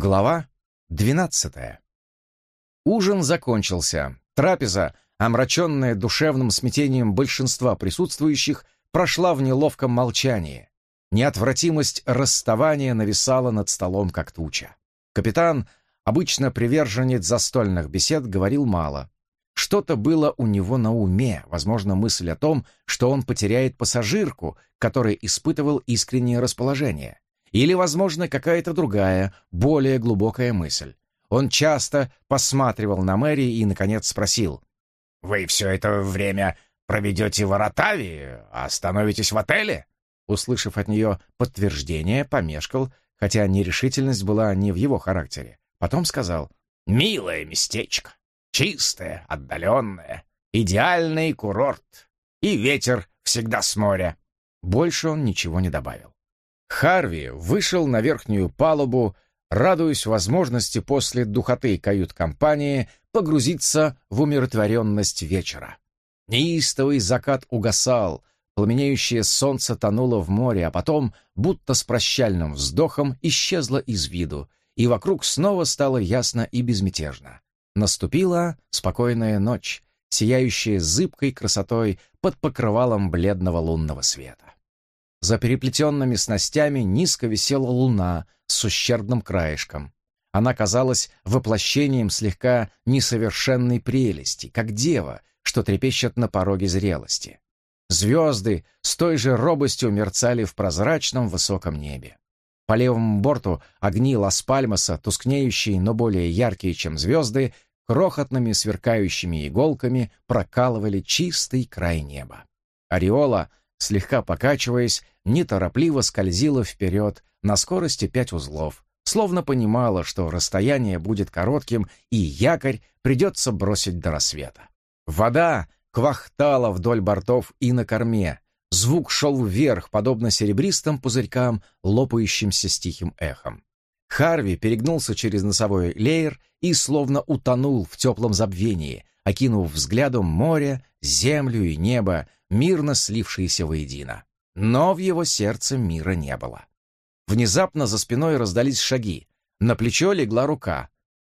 Глава двенадцатая. Ужин закончился. Трапеза, омраченная душевным смятением большинства присутствующих, прошла в неловком молчании. Неотвратимость расставания нависала над столом, как туча. Капитан, обычно приверженец застольных бесед, говорил мало. Что-то было у него на уме, возможно, мысль о том, что он потеряет пассажирку, которая испытывал искреннее расположение. Или, возможно, какая-то другая, более глубокая мысль. Он часто посматривал на Мэри и, наконец, спросил. «Вы все это время проведете в Аратавии, а остановитесь в отеле?» Услышав от нее подтверждение, помешкал, хотя нерешительность была не в его характере. Потом сказал. «Милое местечко, чистое, отдаленное, идеальный курорт, и ветер всегда с моря». Больше он ничего не добавил. Харви вышел на верхнюю палубу, радуясь возможности после духоты кают-компании погрузиться в умиротворенность вечера. Неистовый закат угасал, пламенеющее солнце тонуло в море, а потом, будто с прощальным вздохом, исчезло из виду, и вокруг снова стало ясно и безмятежно. Наступила спокойная ночь, сияющая зыбкой красотой под покрывалом бледного лунного света. За переплетенными снастями низко висела луна с ущербным краешком. Она казалась воплощением слегка несовершенной прелести, как дева, что трепещет на пороге зрелости. Звезды с той же робостью мерцали в прозрачном высоком небе. По левому борту огни Лас-Пальмаса, тускнеющие, но более яркие, чем звезды, крохотными сверкающими иголками прокалывали чистый край неба. Ореола слегка покачиваясь, неторопливо скользила вперед на скорости пять узлов, словно понимала, что расстояние будет коротким и якорь придется бросить до рассвета. Вода квахтала вдоль бортов и на корме. Звук шел вверх, подобно серебристым пузырькам, лопающимся с тихим эхом. Харви перегнулся через носовой леер и словно утонул в теплом забвении, окинув взглядом море, землю и небо, мирно слившиеся воедино. Но в его сердце мира не было. Внезапно за спиной раздались шаги. На плечо легла рука.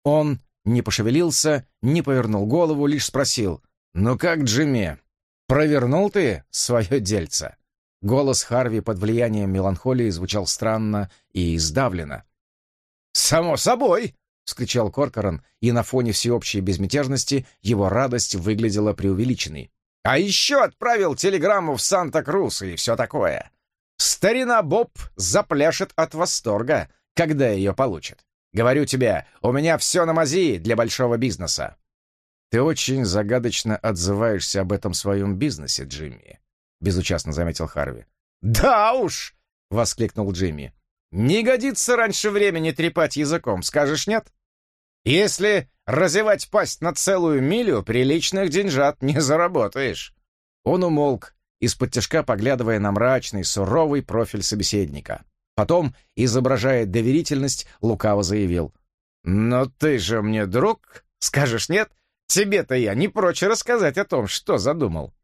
Он не пошевелился, не повернул голову, лишь спросил. «Ну как, Джимми, провернул ты свое дельце?» Голос Харви под влиянием меланхолии звучал странно и издавленно. «Само собой!» — вскричал Коркоран, и на фоне всеобщей безмятежности его радость выглядела преувеличенной. А еще отправил телеграмму в Санта-Крус и все такое. Старина Боб запляшет от восторга, когда ее получит. Говорю тебе, у меня все на мази для большого бизнеса. Ты очень загадочно отзываешься об этом своем бизнесе, Джимми, безучастно заметил Харви. Да уж, воскликнул Джимми. Не годится раньше времени трепать языком, скажешь нет? Если разевать пасть на целую милю, приличных деньжат не заработаешь. Он умолк, из-под тяжка поглядывая на мрачный, суровый профиль собеседника. Потом, изображая доверительность, лукаво заявил. «Но ты же мне друг, скажешь нет? Тебе-то я не прочь рассказать о том, что задумал».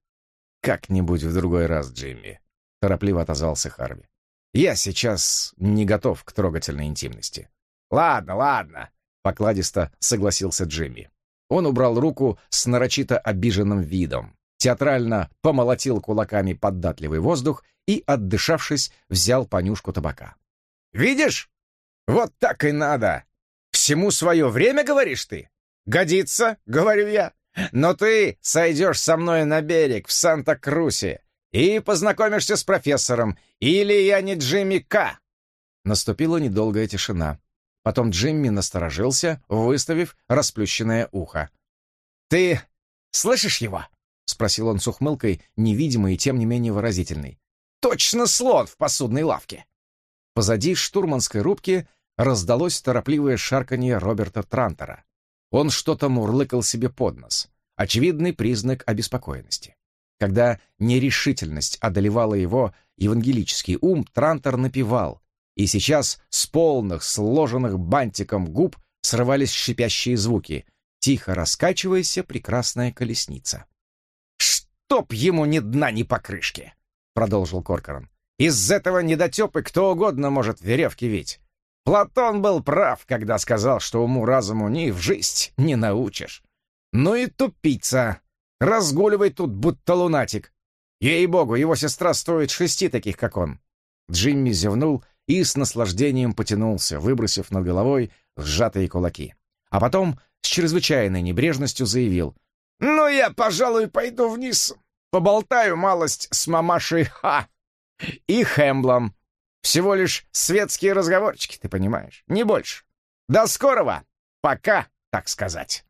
«Как-нибудь в другой раз, Джимми», — торопливо отозвался Харви. «Я сейчас не готов к трогательной интимности». «Ладно, ладно», Покладисто согласился Джимми. Он убрал руку с нарочито обиженным видом, театрально помолотил кулаками поддатливый воздух и, отдышавшись, взял понюшку табака. «Видишь? Вот так и надо! Всему свое время, говоришь ты? Годится, говорю я. Но ты сойдешь со мной на берег в Санта-Крусе и познакомишься с профессором, или я не Джимми К. Наступила недолгая тишина. Потом Джимми насторожился, выставив расплющенное ухо. «Ты слышишь его?» — спросил он с ухмылкой, невидимой и тем не менее выразительной. «Точно слон в посудной лавке!» Позади штурманской рубки раздалось торопливое шарканье Роберта Трантера. Он что-то мурлыкал себе под нос. Очевидный признак обеспокоенности. Когда нерешительность одолевала его евангелический ум, Трантер напевал, и сейчас с полных, сложенных бантиком губ срывались шипящие звуки. Тихо раскачиваясь, прекрасная колесница. «Чтоб ему ни дна, ни покрышки!» — продолжил Коркоран. «Из этого недотепы кто угодно может веревки вить. Платон был прав, когда сказал, что уму-разуму ни в жизнь не научишь. Ну и тупица. Разгуливает тут, будто лунатик. Ей-богу, его сестра стоит шести таких, как он. Джимми зевнул и с наслаждением потянулся, выбросив над головой сжатые кулаки. А потом с чрезвычайной небрежностью заявил. «Ну, я, пожалуй, пойду вниз. Поболтаю малость с мамашей Ха и Хэмблом. Всего лишь светские разговорчики, ты понимаешь, не больше. До скорого! Пока, так сказать!»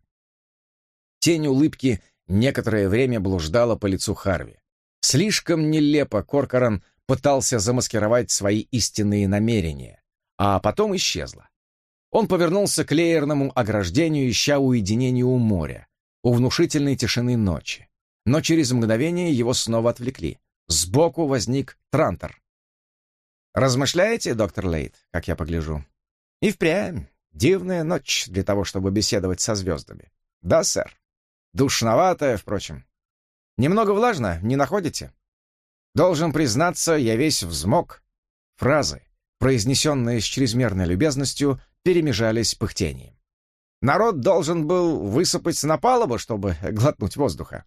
Тень улыбки некоторое время блуждала по лицу Харви. Слишком нелепо Коркоран пытался замаскировать свои истинные намерения, а потом исчезла. Он повернулся к леерному ограждению, ища уединения у моря, у внушительной тишины ночи. Но через мгновение его снова отвлекли. Сбоку возник Трантор. «Размышляете, доктор Лейт, как я погляжу?» «И впрямь. Дивная ночь для того, чтобы беседовать со звездами». «Да, сэр. Душноватая, впрочем. Немного влажно, не находите?» «Должен признаться, я весь взмок». Фразы, произнесенные с чрезмерной любезностью, перемежались пыхтением. Народ должен был высыпать на палубу, чтобы глотнуть воздуха.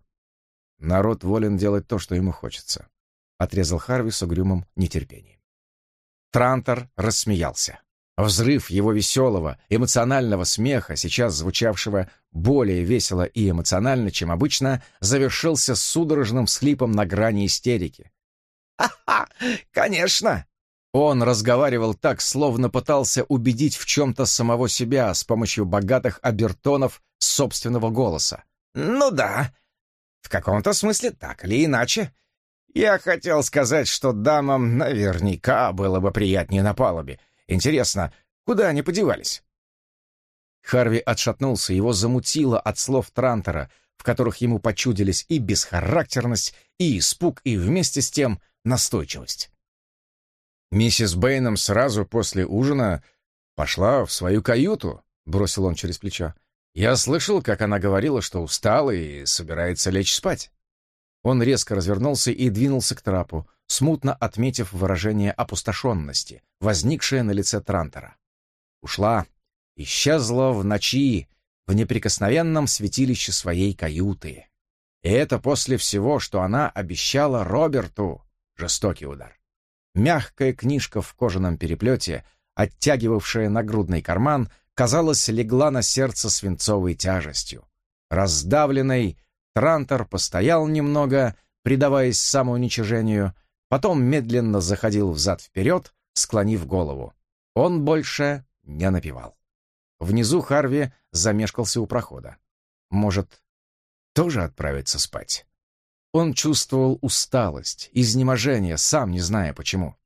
Народ волен делать то, что ему хочется, — отрезал Харви с угрюмым нетерпением. Трантор рассмеялся. Взрыв его веселого, эмоционального смеха, сейчас звучавшего более весело и эмоционально, чем обычно, завершился судорожным всхлипом на грани истерики. «Ха-ха! Конечно!» Он разговаривал так, словно пытался убедить в чем-то самого себя с помощью богатых обертонов собственного голоса. «Ну да, в каком-то смысле так или иначе. Я хотел сказать, что дамам наверняка было бы приятнее на палубе. Интересно, куда они подевались?» Харви отшатнулся, его замутило от слов Трантора, в которых ему почудились и бесхарактерность, и испуг, и вместе с тем настойчивость. Миссис Бэйном сразу после ужина пошла в свою каюту, бросил он через плечо. Я слышал, как она говорила, что устала и собирается лечь спать. Он резко развернулся и двинулся к трапу, смутно отметив выражение опустошенности, возникшее на лице Трантера. Ушла, исчезла в ночи, в неприкосновенном святилище своей каюты. И это после всего, что она обещала Роберту. Жестокий удар. Мягкая книжка в кожаном переплете, оттягивавшая нагрудный карман, казалось, легла на сердце свинцовой тяжестью. Раздавленный, Трантор постоял немного, предаваясь самоуничижению, потом медленно заходил взад-вперед, склонив голову. Он больше не напевал. Внизу Харви замешкался у прохода. Может, тоже отправиться спать? Он чувствовал усталость, изнеможение, сам не зная почему.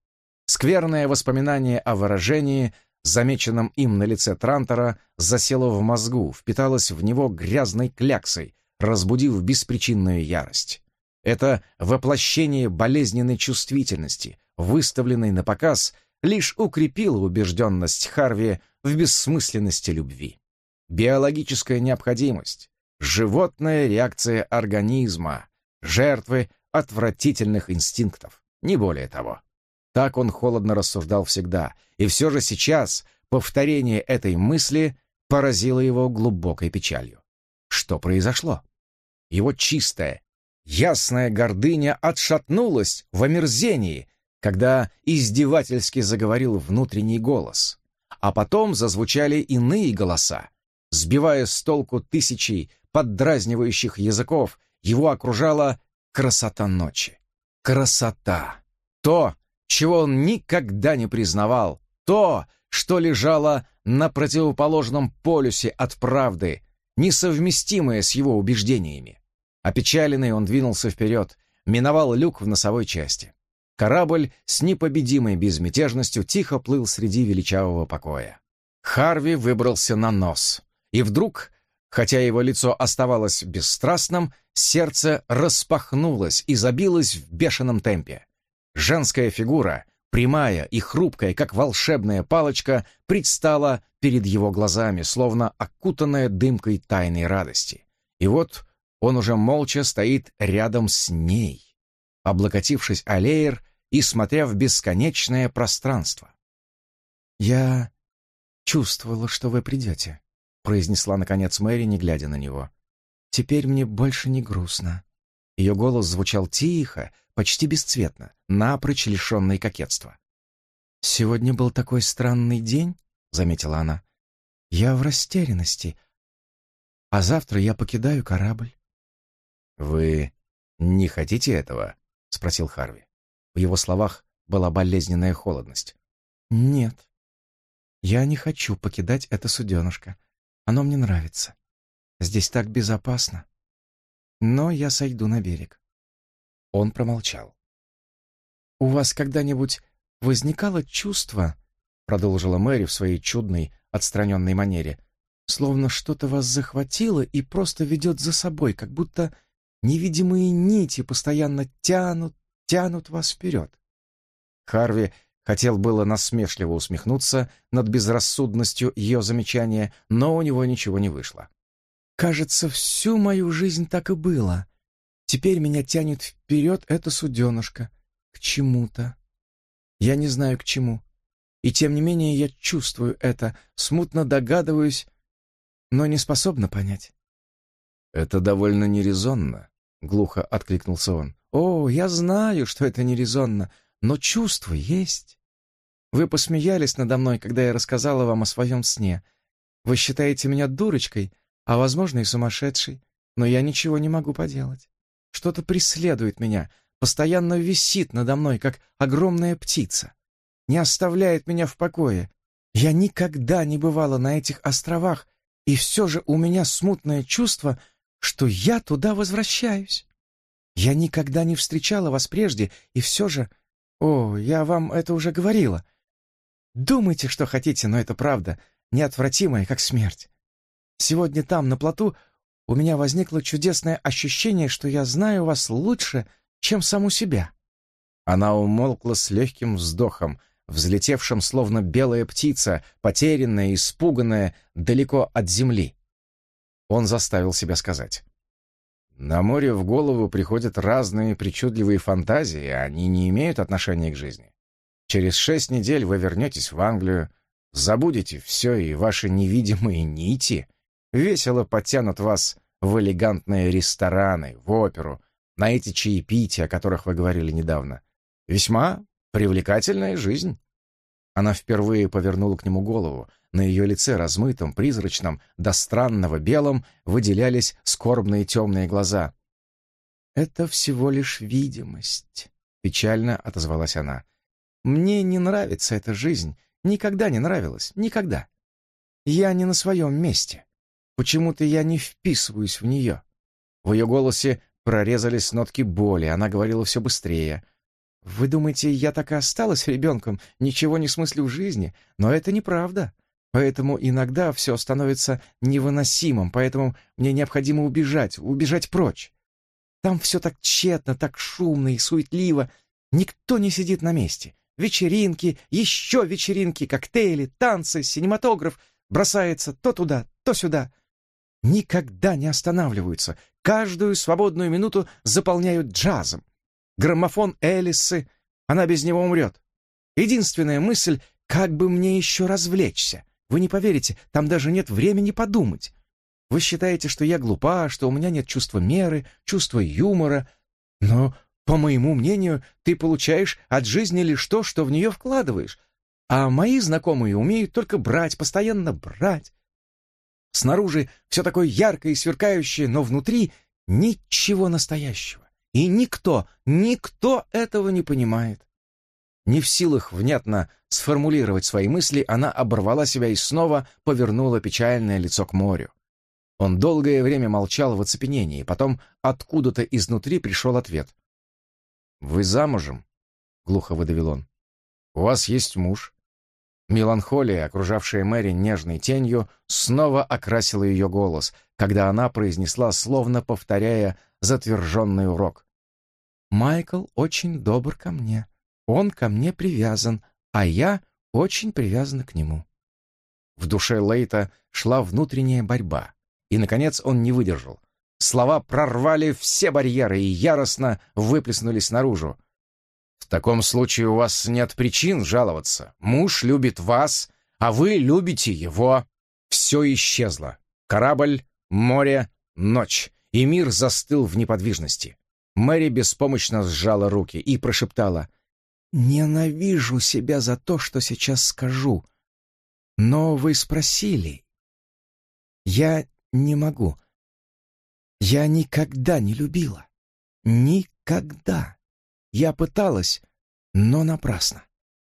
Скверное воспоминание о выражении, замеченном им на лице Трантора, засело в мозгу, впиталось в него грязной кляксой, разбудив беспричинную ярость. Это воплощение болезненной чувствительности, выставленной на показ, лишь укрепило убежденность Харви в бессмысленности любви. Биологическая необходимость, животная реакция организма, жертвы отвратительных инстинктов, не более того. Так он холодно рассуждал всегда, и все же сейчас повторение этой мысли поразило его глубокой печалью. Что произошло? Его чистая, ясная гордыня отшатнулась в омерзении, когда издевательски заговорил внутренний голос. А потом зазвучали иные голоса, сбивая с толку тысячи поддразнивающих языков его окружала красота ночи. Красота. То, чего он никогда не признавал. То, что лежало на противоположном полюсе от правды, несовместимое с его убеждениями. Опечаленный он двинулся вперед, миновал люк в носовой части. Корабль с непобедимой безмятежностью тихо плыл среди величавого покоя. Харви выбрался на нос, и вдруг Хотя его лицо оставалось бесстрастным, сердце распахнулось и забилось в бешеном темпе. Женская фигура, прямая и хрупкая, как волшебная палочка, предстала перед его глазами, словно окутанная дымкой тайной радости. И вот он уже молча стоит рядом с ней, облокотившись о леер и смотря в бесконечное пространство. «Я чувствовала, что вы придете», — произнесла, наконец, Мэри, не глядя на него. «Теперь мне больше не грустно». Ее голос звучал тихо, почти бесцветно, напрочь лишенный кокетства. «Сегодня был такой странный день», — заметила она. «Я в растерянности, а завтра я покидаю корабль». «Вы не хотите этого?» — спросил Харви. В его словах была болезненная холодность. «Нет, я не хочу покидать это суденышко. Оно мне нравится. Здесь так безопасно. Но я сойду на берег». Он промолчал. «У вас когда-нибудь возникало чувство, — продолжила Мэри в своей чудной, отстраненной манере, — словно что-то вас захватило и просто ведет за собой, как будто невидимые нити постоянно тянут, тянут вас вперед. Харви хотел было насмешливо усмехнуться над безрассудностью ее замечания, но у него ничего не вышло. «Кажется, всю мою жизнь так и было. Теперь меня тянет вперед это суденышко. К чему-то. Я не знаю, к чему. И тем не менее я чувствую это, смутно догадываюсь, но не способна понять». «Это довольно нерезонно», — глухо откликнулся он. «О, я знаю, что это нерезонно, но чувство есть. Вы посмеялись надо мной, когда я рассказала вам о своем сне. Вы считаете меня дурочкой, а, возможно, и сумасшедшей, но я ничего не могу поделать. Что-то преследует меня, постоянно висит надо мной, как огромная птица. Не оставляет меня в покое. Я никогда не бывала на этих островах, и все же у меня смутное чувство, что я туда возвращаюсь. Я никогда не встречала вас прежде, и все же... О, я вам это уже говорила. Думайте, что хотите, но это правда, неотвратимая, как смерть. Сегодня там, на плоту, у меня возникло чудесное ощущение, что я знаю вас лучше, чем саму себя». Она умолкла с легким вздохом, взлетевшим словно белая птица, потерянная, испуганная, далеко от земли. Он заставил себя сказать. На море в голову приходят разные причудливые фантазии, а они не имеют отношения к жизни. Через шесть недель вы вернетесь в Англию, забудете все, и ваши невидимые нити весело подтянут вас в элегантные рестораны, в оперу, на эти чаепития, о которых вы говорили недавно. Весьма привлекательная жизнь. Она впервые повернула к нему голову. На ее лице, размытом, призрачном, до странного белом, выделялись скорбные темные глаза. «Это всего лишь видимость», — печально отозвалась она. «Мне не нравится эта жизнь. Никогда не нравилась. Никогда. Я не на своем месте. Почему-то я не вписываюсь в нее». В ее голосе прорезались нотки боли, она говорила все быстрее. «Вы думаете, я так и осталась ребенком, ничего не смыслю в жизни? Но это неправда. Поэтому иногда все становится невыносимым, поэтому мне необходимо убежать, убежать прочь. Там все так тщетно, так шумно и суетливо. Никто не сидит на месте. Вечеринки, еще вечеринки, коктейли, танцы, синематограф. Бросается то туда, то сюда. Никогда не останавливаются. Каждую свободную минуту заполняют джазом. Граммофон Элисы, она без него умрет. Единственная мысль, как бы мне еще развлечься. Вы не поверите, там даже нет времени подумать. Вы считаете, что я глупа, что у меня нет чувства меры, чувства юмора. Но, по моему мнению, ты получаешь от жизни лишь то, что в нее вкладываешь. А мои знакомые умеют только брать, постоянно брать. Снаружи все такое яркое и сверкающее, но внутри ничего настоящего. И никто, никто этого не понимает. Не в силах внятно сформулировать свои мысли, она оборвала себя и снова повернула печальное лицо к морю. Он долгое время молчал в оцепенении, потом откуда-то изнутри пришел ответ. «Вы замужем?» — глухо выдавил он. «У вас есть муж?» Меланхолия, окружавшая Мэри нежной тенью, снова окрасила ее голос, когда она произнесла, словно повторяя затверженный урок. «Майкл очень добр ко мне. Он ко мне привязан, а я очень привязана к нему». В душе Лейта шла внутренняя борьба, и, наконец, он не выдержал. Слова прорвали все барьеры и яростно выплеснулись наружу. В таком случае у вас нет причин жаловаться. Муж любит вас, а вы любите его. Все исчезло. Корабль, море, ночь, и мир застыл в неподвижности. Мэри беспомощно сжала руки и прошептала «Ненавижу себя за то, что сейчас скажу. Но вы спросили. Я не могу. Я никогда не любила. Никогда. Я пыталась, но напрасно.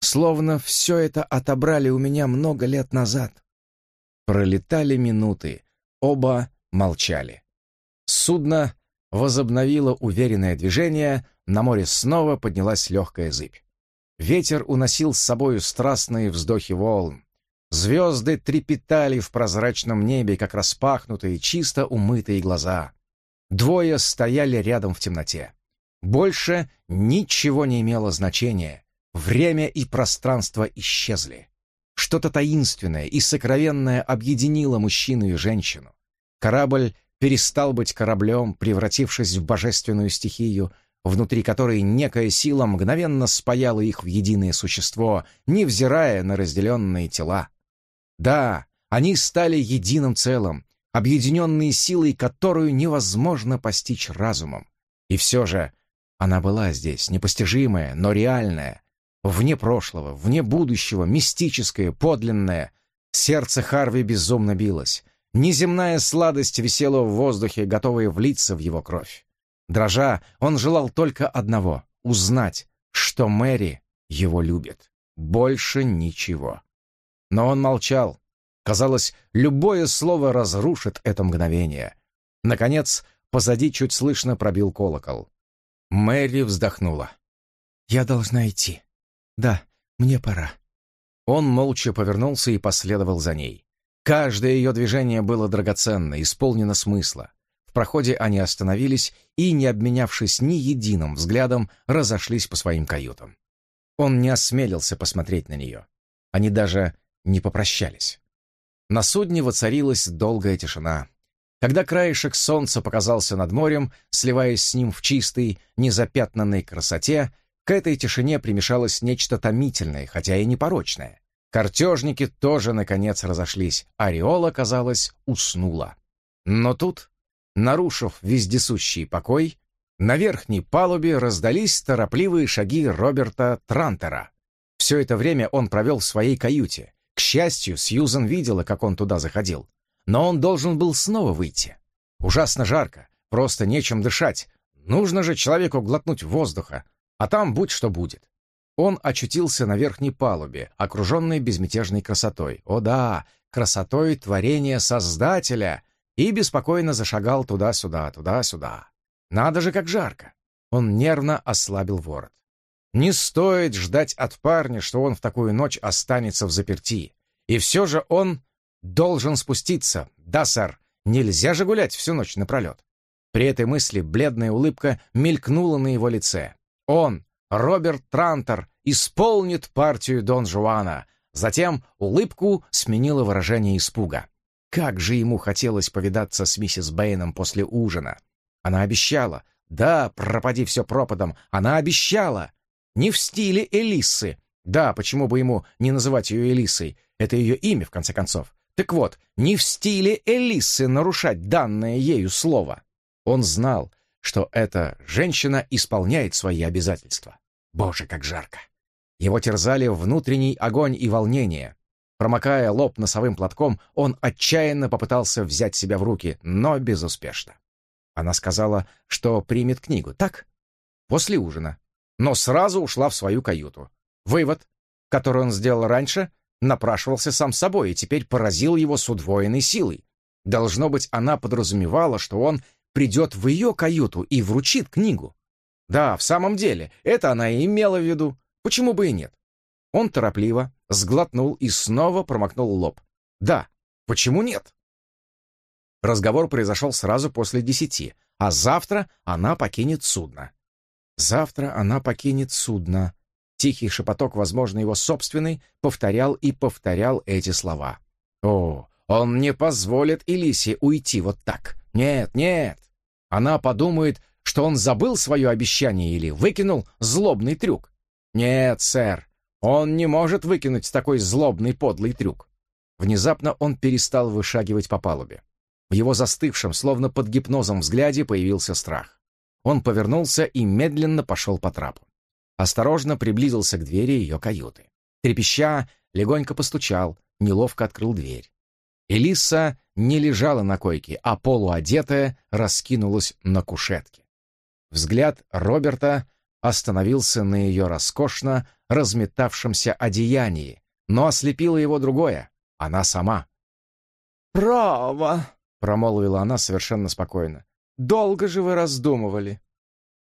Словно все это отобрали у меня много лет назад. Пролетали минуты. Оба молчали. Судно возобновило уверенное движение, на море снова поднялась легкая зыбь. Ветер уносил с собою страстные вздохи волн. Звезды трепетали в прозрачном небе, как распахнутые, чисто умытые глаза. Двое стояли рядом в темноте. Больше ничего не имело значения. Время и пространство исчезли. Что-то таинственное и сокровенное объединило мужчину и женщину. Корабль перестал быть кораблем, превратившись в божественную стихию, внутри которой некая сила мгновенно спаяла их в единое существо, невзирая на разделенные тела. Да, они стали единым целым, объединенные силой, которую невозможно постичь разумом. И все же она была здесь, непостижимая, но реальная, вне прошлого, вне будущего, мистическое, подлинное. Сердце Харви безумно билось. Неземная сладость висела в воздухе, готовая влиться в его кровь. Дрожа, он желал только одного — узнать, что Мэри его любит. Больше ничего. Но он молчал. Казалось, любое слово разрушит это мгновение. Наконец, позади чуть слышно пробил колокол. Мэри вздохнула. «Я должна идти. Да, мне пора». Он молча повернулся и последовал за ней. Каждое ее движение было драгоценно, исполнено смысла. В проходе они остановились и, не обменявшись ни единым взглядом, разошлись по своим каютам. Он не осмелился посмотреть на нее. Они даже не попрощались. На судне воцарилась долгая тишина. Когда краешек солнца показался над морем, сливаясь с ним в чистой, незапятнанной красоте, к этой тишине примешалось нечто томительное, хотя и непорочное. Картежники тоже, наконец, разошлись. Ореола, казалось, уснула. Но тут, нарушив вездесущий покой, на верхней палубе раздались торопливые шаги Роберта Трантера. Все это время он провел в своей каюте. К счастью, Сьюзен видела, как он туда заходил. Но он должен был снова выйти. Ужасно жарко, просто нечем дышать. Нужно же человеку глотнуть воздуха, а там будь что будет. Он очутился на верхней палубе, окруженной безмятежной красотой. О да, красотой творения Создателя! И беспокойно зашагал туда-сюда, туда-сюда. Надо же, как жарко! Он нервно ослабил ворот. Не стоит ждать от парня, что он в такую ночь останется в заперти. И все же он должен спуститься. Да, сэр, нельзя же гулять всю ночь напролет. При этой мысли бледная улыбка мелькнула на его лице. Он, Роберт Трантер исполнит партию Дон Жуана. Затем улыбку сменило выражение испуга. Как же ему хотелось повидаться с миссис Бэйном после ужина. Она обещала. Да, пропади все пропадом. Она обещала. Не в стиле Элисы. Да, почему бы ему не называть ее Элисой? Это ее имя, в конце концов. Так вот, не в стиле Элисы нарушать данное ею слово. Он знал, что эта женщина исполняет свои обязательства. Боже, как жарко! Его терзали внутренний огонь и волнение. Промокая лоб носовым платком, он отчаянно попытался взять себя в руки, но безуспешно. Она сказала, что примет книгу, так? После ужина. Но сразу ушла в свою каюту. Вывод, который он сделал раньше, напрашивался сам собой и теперь поразил его с удвоенной силой. Должно быть, она подразумевала, что он придет в ее каюту и вручит книгу. Да, в самом деле, это она и имела в виду. Почему бы и нет? Он торопливо сглотнул и снова промокнул лоб. Да, почему нет? Разговор произошел сразу после десяти, а завтра она покинет судно. Завтра она покинет судно. Тихий шепоток, возможно, его собственный, повторял и повторял эти слова. О, он не позволит Элисе уйти вот так. Нет, нет. Она подумает, что он забыл свое обещание или выкинул злобный трюк. Нет, сэр, Он не может выкинуть такой злобный подлый трюк. Внезапно он перестал вышагивать по палубе. В его застывшем, словно под гипнозом взгляде появился страх. Он повернулся и медленно пошел по трапу. Осторожно приблизился к двери ее каюты. Трепеща, легонько постучал, неловко открыл дверь. Элиса не лежала на койке, а полуодетая раскинулась на кушетке. Взгляд Роберта остановился на ее роскошно разметавшемся одеянии, но ослепило его другое — она сама. «Право!» — промолвила она совершенно спокойно. «Долго же вы раздумывали?»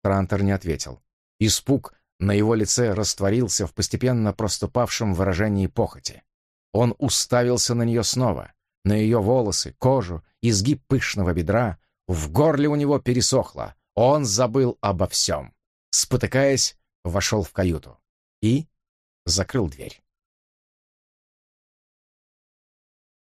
Трантор не ответил. Испуг на его лице растворился в постепенно проступавшем выражении похоти. Он уставился на нее снова, на ее волосы, кожу, изгиб пышного бедра. В горле у него пересохло. Он забыл обо всем. Спотыкаясь, вошел в каюту и закрыл дверь.